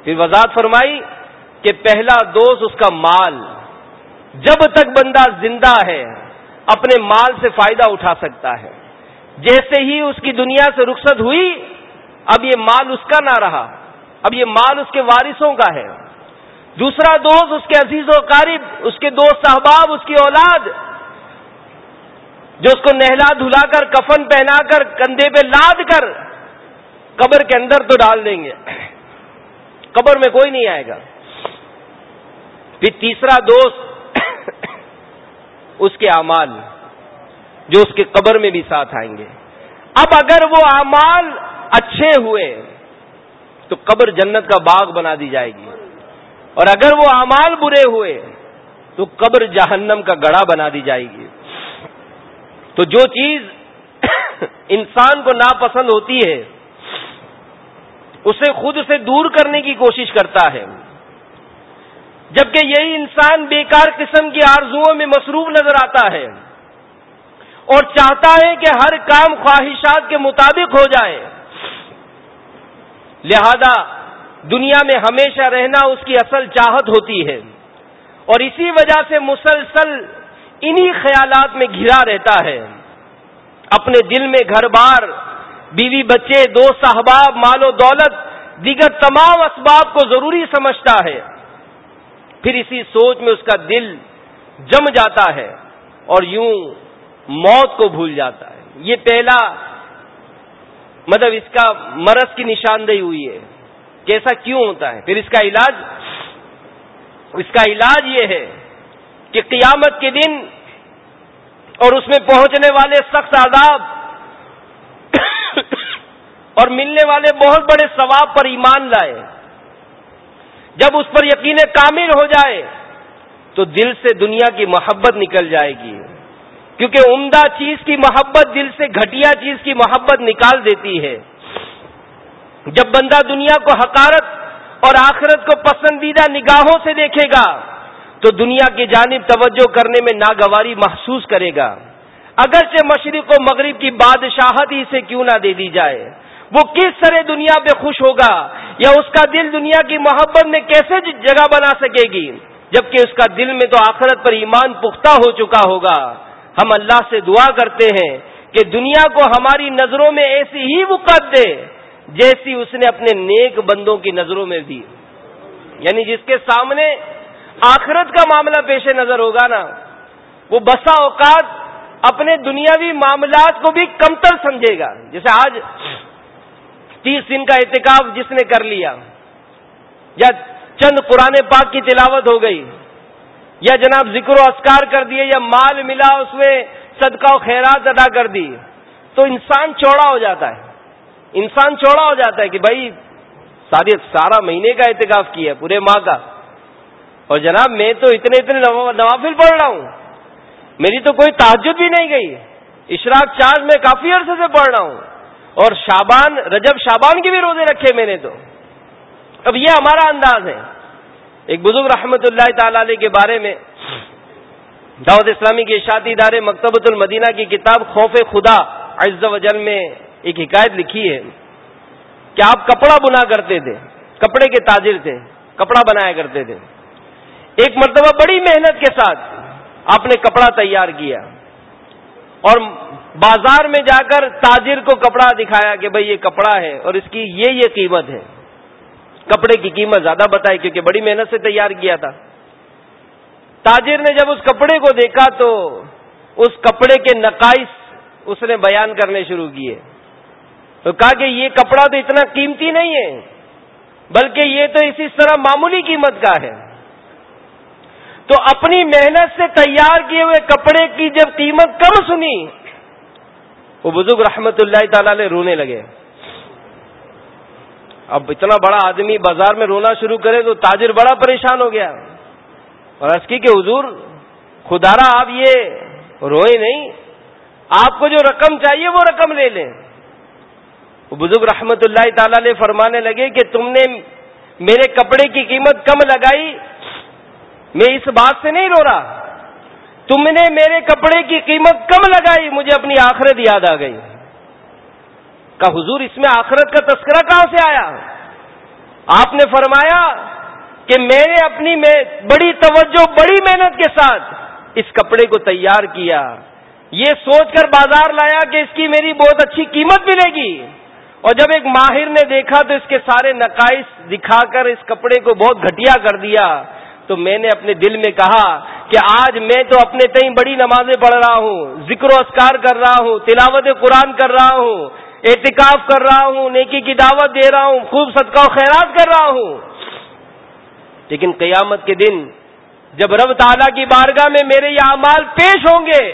پھر وضاحت فرمائی کہ پہلا دوست اس کا مال، جب تک بندہ زندہ ہے، اپنے مال سے فائدہ اٹھا سکتا ہے۔ جیسے ہی اس کی دنیا سے رخصت ہوئی، اب یہ مال اس کا نہ رہا، اب یہ مال اس کے وارثوں کا ہے۔ دوسرا دوست اس کے عزیز و قارب اس کے دوست احباب، اس کی اولاد، جو اس کو نہلا دھلا کر کفن پہنا کر کندھے پہ لاد کر قبر کے اندر تو ڈال دیں گے۔ قبر میں کوئی نہیں آئے گا۔ پھر تیسرا دوست اس کے اعمال، جو اس کے قبر میں بھی ساتھ آئیں گے۔ اب اگر وہ اعمال اچھے ہوئے، تو قبر جنت کا باغ بنا دی جائے گی۔ اور اگر وہ اعمال برے ہوئے، تو قبر جہنم کا گڑھا بنا دی جائے گی۔ تو جو چیز انسان کو ناپسند ہوتی ہے اسے خود سے دور کرنے کی کوشش کرتا ہے۔ جبکہ یہی انسان بیکار قسم کی آرزوؤں میں مصروف نظر آتا ہے اور چاہتا ہے کہ ہر کام خواہشات کے مطابق ہو جائے۔ لہذا دنیا میں ہمیشہ رہنا اس کی اصل چاہت ہوتی ہے۔ اور اسی وجہ سے مسلسل انہی خیالات میں گھرا رہتا ہے۔ اپنے دل میں گھر بار بیوی بچے، دوست، احباب، مال و دولت، دیگر تمام اسباب کو ضروری سمجھتا ہے۔ پھر اسی سوچ میں اس کا دل جم جاتا ہے اور یوں موت کو بھول جاتا ہے۔ یہ پہلا مطلب اس کا مرض کی نشاندہی ہوئی ہے۔ کہ ایسا کیوں ہوتا ہے؟ پھر اس کا علاج، اس کا علاج یہ ہے کہ قیامت کے دن اور اس میں پہنچنے والے سخت آداب اور ملنے والے بہت بڑے ثواب پر ایمان لائے۔ جب اس پر یقین کامل ہو جائے، تو دل سے دنیا کی محبت نکل جائے گی۔ کیونکہ عمدہ چیز کی محبت دل سے گھٹیا چیز کی محبت نکال دیتی ہے۔ جب بندہ دنیا کو حکارت اور آخرت کو پسندیدہ نگاہوں سے دیکھے گا، تو دنیا کی جانب توجہ کرنے میں ناگواری محسوس کرے گا۔ اگرچہ مشرق و مغرب کی بادشاہت ہی سے کیوں نہ دے دی جائے وہ کس طرح دنیا پہ خوش ہوگا یا اس کا دل دنیا کی محبت میں کیسے جی- جگہ بنا سکے گی؟ جبکہ اس کا دل میں تو آخرت پر ایمان پختہ ہو چکا ہوگا۔ ہم اللہ سے دعا کرتے ہیں کہ دنیا کو ہماری نظروں میں ایسی ہی وقت دے جیسی اس نے اپنے نیک بندوں کی نظروں میں دی۔ یعنی جس کے سامنے آخرت کا معاملہ پیش نظر ہوگا نا، وہ بسا اوقات اپنے دنیاوی معاملات کو بھی کمتر سمجھے گا۔ جیسے آج تیس دن کا احتکاب جس نے کر لیا، یا چند قرآن پاک کی تلاوت ہو گئی، یا جناب ذکر و اسکار کر دیے، یا مال ملا، اس میں صدقہ و خیرات ادا کر دی، تو انسان چوڑا ہو جاتا ہے۔ انسان چوڑا ہو جاتا ہے کہ بھائی، ساری سارا مہینے کا احتکاف کیا، پورے ماہ کا۔ اور جناب، میں تو اتنے اتنے نوافل پڑھ رہا ہوں۔ میری تو کوئی تعجد بھی نہیں گئی۔ اشراق چارج میں کافی عرصے سے پڑھ رہا ہوں۔ اور شابان رجب شابان کے بھی روزے رکھے میں نے تو۔ اب یہ ہمارا انداز ہے۔ ایک بزرگ رحمت اللہ تعالی علیہ کے بارے میں دعوت اسلامی کے اشاعتی ادارے مکتبۃ المدینہ کی کتاب خوف خدا عز و جل میں ایک حکایت لکھی ہے کہ آپ کپڑا بنا کرتے تھے، کپڑے کے تاجر تھے، کپڑا بنایا کرتے تھے۔ ایک مرتبہ بڑی محنت کے ساتھ آپ نے کپڑا تیار کیا اور بازار میں جا کر تاجر کو کپڑا دکھایا کہ بھئی یہ کپڑا ہے اور اس کی یہ یہ قیمت ہے۔ کپڑے کی قیمت زیادہ بتائی کیونکہ بڑی محنت سے تیار کیا تھا۔ تاجر نے جب اس کپڑے کو دیکھا تو اس کپڑے کے نقائص اس نے بیان کرنے شروع کیے۔ تو کہا کہ یہ کپڑا تو اتنا قیمتی نہیں ہے، بلکہ یہ تو اسی طرح معمولی قیمت کا ہے۔ تو اپنی محنت سے تیار کیے ہوئے کپڑے کی جب قیمت کم سنی وہ بزرگ رحمت اللہ تعالی رونے لگے۔ اب اتنا بڑا آدمی بازار میں رونا شروع کرے تو تاجر بڑا پریشان ہو گیا۔ اور کی کہ حضور، خدارا آپ یہ روئے نہیں، آپ کو جو رقم چاہیے وہ رقم لے لیں۔ بزرگ رحمت اللہ تعالی علیہ فرمانے لگے کہ تم نے میرے کپڑے کی قیمت کم لگائی، میں اس بات سے نہیں رو رہا۔ تم نے میرے کپڑے کی قیمت کم لگائی، مجھے اپنی آخرت یاد آ گئی۔ کا حضور، اس میں آخرت کا تذکرہ کہاں سے آیا؟ آپ نے فرمایا کہ میں نے اپنی میں بڑی توجہ، بڑی محنت کے ساتھ اس کپڑے کو تیار کیا۔ یہ سوچ کر بازار لایا کہ اس کی میری بہت اچھی قیمت ملے گی۔ اور جب ایک ماہر نے دیکھا تو اس کے سارے نقائص دکھا کر اس کپڑے کو بہت گھٹیا کر دیا۔ تو میں نے اپنے دل میں کہا کہ آج میں تو اپنے تئیں بڑی نمازیں پڑھ رہا ہوں، ذکر و اسکار کر رہا ہوں، تلاوت قرآن کر رہا ہوں احتکاف کر رہا ہوں، نیکی کی دعوت دے رہا ہوں، خوب صدقہ و خیرات کر رہا ہوں۔ لیکن قیامت کے دن جب رب تعالیٰ کی بارگاہ میں میرے یہ اعمال پیش ہوں گے،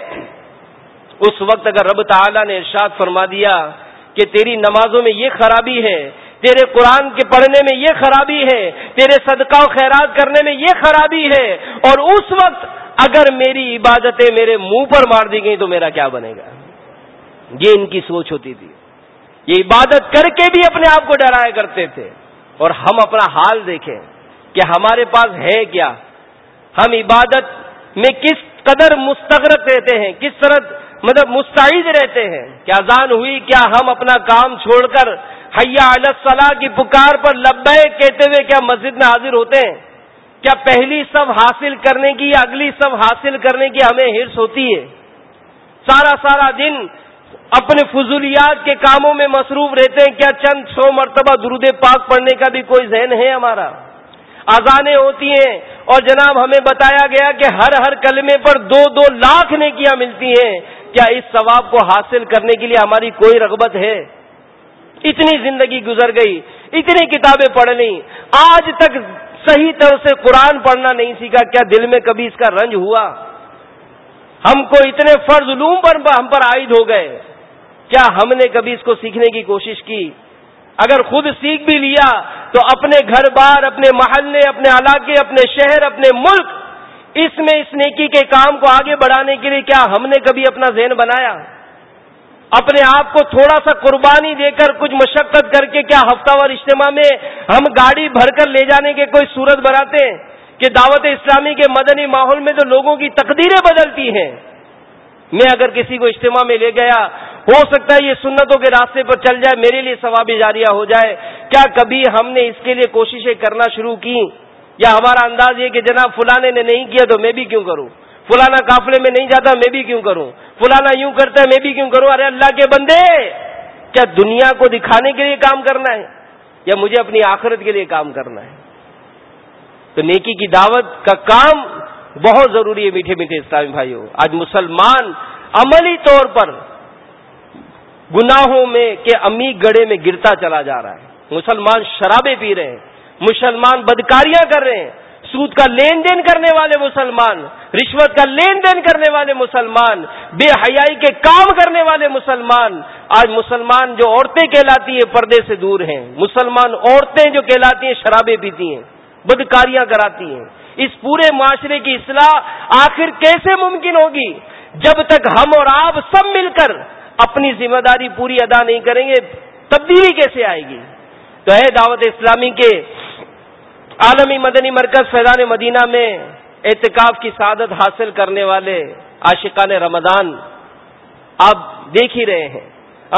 اس وقت اگر رب تعالیٰ نے ارشاد فرما دیا کہ تیری نمازوں میں یہ خرابی ہے تیرے قرآن کے پڑھنے میں یہ خرابی ہے، تیرے صدقہ و خیرات کرنے میں یہ خرابی ہے، اور اس وقت اگر میری عبادتیں میرے منہ پر مار دی گئی تو میرا کیا بنے گا؟ یہ ان کی سوچ ہوتی تھی۔ یہ عبادت کر کے بھی اپنے آپ کو ڈرایا کرتے تھے۔ اور ہم اپنا حال دیکھیں کہ ہمارے پاس ہے کیا۔ ہم عبادت میں کس قدر مستغرق رہتے ہیں، کس طرح مطلب مستعد رہتے ہیں۔ کیا اذان ہوئی، کیا ہم اپنا کام چھوڑ کر حیا صلاح کی پکار پر لبے کہتے ہوئے کیا مسجد میں حاضر ہوتے ہیں؟ کیا پہلی سب حاصل کرنے کی یا اگلی سب حاصل کرنے کی ہمیں ہرس ہوتی ہے؟ سارا سارا دن اپنے فضولیات کے کاموں میں مصروف رہتے ہیں، کیا چند سو مرتبہ درود پاک پڑھنے کا بھی کوئی ذہن ہے ہمارا؟ آزانیں ہوتی ہیں اور جناب ہمیں بتایا گیا کہ ہر ہر کلمے پر دو دو لاکھ نیکیاں ملتی ہیں۔ کیا اس ثواب کو حاصل کرنے کے لیے ہماری کوئی رغبت ہے؟ اتنی زندگی گزر گئی، اتنی کتابیں پڑھ لی آج تک صحیح طرح سے قرآن پڑھنا نہیں سیکھا، کیا دل میں کبھی اس کا رنج ہوا؟ ہم کو اتنے فرض علوم پر ہم پر عائد ہو گئے۔ کیا ہم نے کبھی اس کو سیکھنے کی کوشش کی؟ اگر خود سیکھ بھی لیا تو اپنے گھر بار، اپنے محلے، اپنے علاقے، اپنے شہر، اپنے ملک، اس میں اس نیکی کے کام کو آگے بڑھانے کے لیے کیا ہم نے کبھی اپنا ذہن بنایا؟ اپنے آپ کو تھوڑا سا قربانی دے کر کچھ مشقت کر کے کیا ہفتہ وار اجتماع میں ہم گاڑی بھر کر لے جانے کے کوئی صورت بناتے ہیں کہ دعوت اسلامی کے مدنی ماحول میں تو لوگوں کی تقدیریں بدلتی ہیں؟ میں اگر کسی کو اجتماع میں لے گیا، ہو سکتا ہے یہ سنتوں کے راستے پر چل جائے، میرے لیے ثواب جاریہ ہو جائے۔ کیا کبھی ہم نے اس کے لیے کوششیں کرنا شروع کی؟ یا ہمارا انداز یہ کہ جناب فلانے نے نہیں کیا تو میں بھی کیوں کروں؟ فلانا قافلے میں نہیں جاتا میں بھی کیوں کروں؟ فلانا یوں کرتا ہے، میں بھی کیوں کروں؟ ارے اللہ کے بندے، کیا دنیا کو دکھانے کے لیے کام کرنا ہے؟ یا مجھے اپنی آخرت کے لیے کام کرنا ہے؟ تو نیکی کی دعوت کا کام بہت ضروری ہے میٹھے میٹھے اسلامی بھائیوں۔ آج مسلمان عملی طور پر گناہوں میں کہ امی گڑے میں گرتا چلا جا رہا ہے۔ مسلمان شرابیں پی رہے ہیں، مسلمان بدکاریاں کر رہے ہیں۔ سود کا لین دین کرنے والے مسلمان رشوت کا لین دین کرنے والے مسلمان، بے حیائی کے کام کرنے والے مسلمان۔ آج مسلمان جو عورتیں کہلاتی ہیں، پردے سے دور ہیں۔ مسلمان عورتیں جو کہلاتی ہیں، شرابیں پیتی ہیں، بدکاریاں کراتی ہیں۔ اس پورے معاشرے کی اصلاح آخر کیسے ممکن ہوگی؟ جب تک ہم اور آپ سب مل کر اپنی ذمہ داری پوری ادا نہیں کریں گے، تبدیلی کیسے آئے گی؟ تو ہے دعوت اسلامی کے عالمی مدنی مرکز فیضان مدینہ میں اعتکاف کی سعادت حاصل کرنے والے عاشقان رمضان آپ دیکھ ہی رہے ہیں۔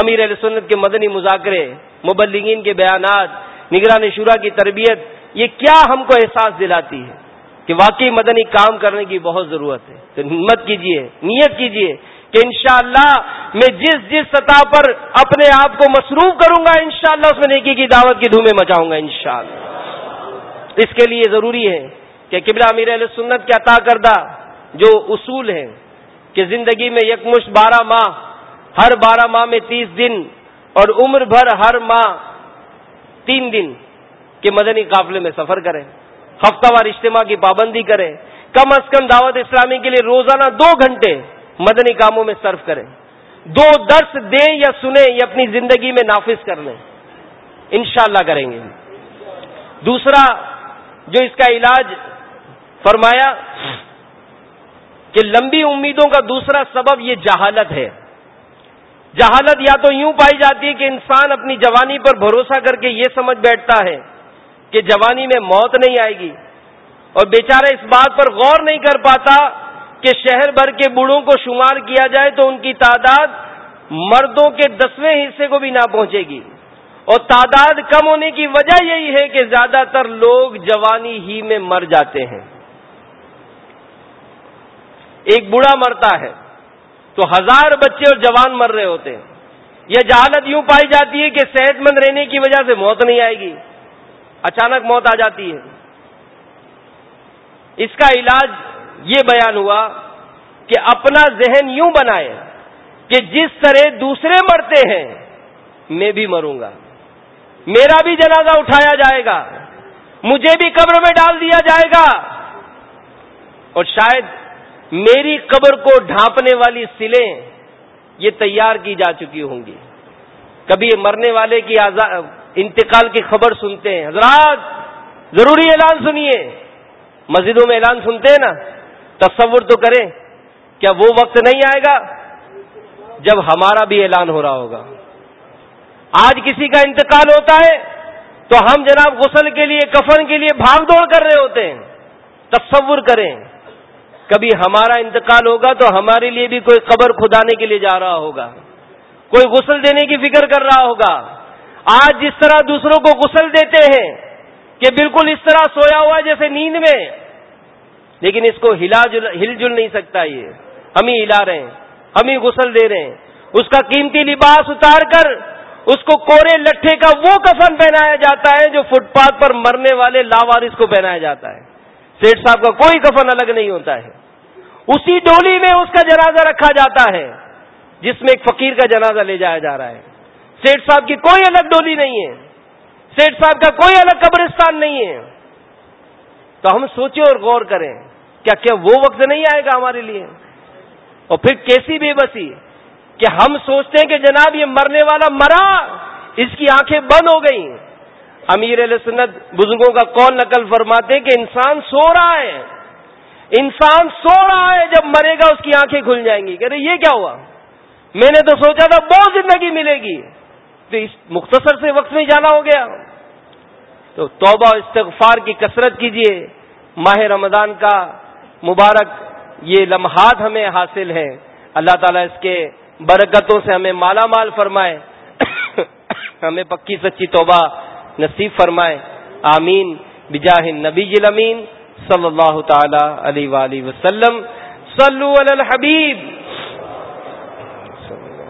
امیر علیہ سنت کے مدنی مذاکرے، مبلغین کے بیانات، نگران شورا کی تربیت، یہ کیا ہم کو احساس دلاتی ہے کہ واقعی مدنی کام کرنے کی بہت ضرورت ہے۔ تو ہمت کیجیے نیت کیجیے کہ انشاءاللہ میں جس جس سطح پر اپنے آپ کو مصروف کروں گا، انشاءاللہ اس میں نیکی کی دعوت کی دھومیں مچاؤں گا، انشاءاللہ۔ اس کے لیے ضروری ہے کہ قبلہ امیر علیہ سنت کے عطا کردہ جو اصول ہیں کہ زندگی میں یکمشت بارہ ماہ، ہر بارہ ماہ میں تیس دن اور عمر بھر ہر ماہ تین دن کے مدنی قافلے میں سفر کریں، ہفتہ وار اجتماع کی پابندی کریں، کم از کم دعوت اسلامی کے لیے روزانہ دو گھنٹے مدنی کاموں میں صرف کریں۔ دو درس دیں یا سنیں یا اپنی زندگی میں نافذ کر لیں۔ انشاءاللہ کریں گے۔ دوسرا جو اس کا علاج فرمایا کہ لمبی امیدوں کا دوسرا سبب یہ جہالت ہے۔ جہالت یا تو یوں پائی جاتی ہے کہ انسان اپنی جوانی پر بھروسہ کر کے یہ سمجھ بیٹھتا ہے کہ جوانی میں موت نہیں آئے گی اور بیچارہ اس بات پر غور نہیں کر پاتا کہ شہر بھر کے بوڑھوں کو شمار کیا جائے تو ان کی تعداد مردوں کے دسویں حصے کو بھی نہ پہنچے گی۔ اور تعداد کم ہونے کی وجہ یہی ہے کہ زیادہ تر لوگ جوانی ہی میں مر جاتے ہیں۔ ایک بوڑھا مرتا ہے، تو ہزار بچے اور جوان مر رہے ہوتے ہیں۔ یہ جہالت یوں پائی جاتی ہے کہ صحت مند رہنے کی وجہ سے موت نہیں آئے گی۔ اچانک موت آ جاتی ہے۔ اس کا علاج یہ بیان ہوا کہ اپنا ذہن یوں بنائے کہ جس طرح دوسرے مرتے ہیں، میں بھی مروں گا۔ میرا بھی جنازہ اٹھایا جائے گا۔ مجھے بھی قبر میں ڈال دیا جائے گا۔ اور شاید میری قبر کو ڈھانپنے والی سلیں یہ تیار کی جا چکی ہوں گی۔ کبھی مرنے والے کی انتقال کی خبر سنتے ہیں۔ حضرات، ضروری اعلان سنیے۔ مسجدوں میں اعلان سنتے ہیں نا۔ تصور تو کریں۔ کیا وہ وقت نہیں آئے گا جب ہمارا بھی اعلان ہو رہا ہوگا؟ آج کسی کا انتقال ہوتا ہے تو ہم جناب غسل کے لیے، کفن کے لیے بھاگ دوڑ کر رہے ہوتے ہیں۔ تصور کریں۔ کبھی ہمارا انتقال ہوگا تو ہمارے لیے بھی کوئی قبر کھدانے کے لیے جا رہا ہوگا۔ کوئی غسل دینے کی فکر کر رہا ہوگا۔ آج جس طرح دوسروں کو غسل دیتے ہیں کہ بالکل اس طرح سویا ہوا جیسے نیند میں، لیکن اس کو ہلا جل ہل جل نہیں سکتا یہ۔ ہم ہی ہلا رہے ہیں، ہم ہی غسل دے رہے ہیں۔ اس کا قیمتی لباس اتار کر، اس کو کورے لٹھے کا وہ کفن پہنایا جاتا ہے جو فٹ پاتھ پر مرنے والے لاوارس کو پہنایا جاتا ہے۔ سیٹ صاحب کا کوئی کفن الگ نہیں ہوتا ہے۔ اسی ڈولی میں اس کا جنازہ رکھا جاتا ہے، جس میں ایک فقیر کا جنازہ لے جایا جا رہا ہے۔ سیٹ صاحب کی کوئی الگ ڈولی نہیں ہے۔ سیٹ صاحب کا کوئی الگ قبرستان نہیں ہے۔ تو ہم سوچیں اور غور کریں، کیا کیا وہ وقت نہیں آئے گا ہمارے لیے؟ اور پھر کیسی بے بسی کہ ہم سوچتے ہیں کہ جناب یہ مرنے والا مرا، اس کی آنکھیں بند ہو گئی امیر علیہ سنت بزرگوں کا کون نقل فرماتے کہ انسان سو رہا ہے۔ انسان سو رہا ہے جب مرے گا اس کی آنکھیں کھل جائیں گی۔ کہ یہ کیا ہوا؟ میں نے تو سوچا تھا بہت زندگی ملے گی۔ تو اس مختصر سے وقت میں جانا ہو گیا۔ تو توبہ استغفار کی کثرت کیجیے ماہ رمضان کا مبارک یہ لمحات ہمیں حاصل ہیں۔ اللہ تعالیٰ اس کے برکتوں سے ہمیں مالا مال فرمائے۔ ہمیں پکی سچی توبہ نصیب فرمائے آمین۔ بجاہ نبی امین صلی اللہ تعالی علیہ وسلم۔ صلو علی الحبیب۔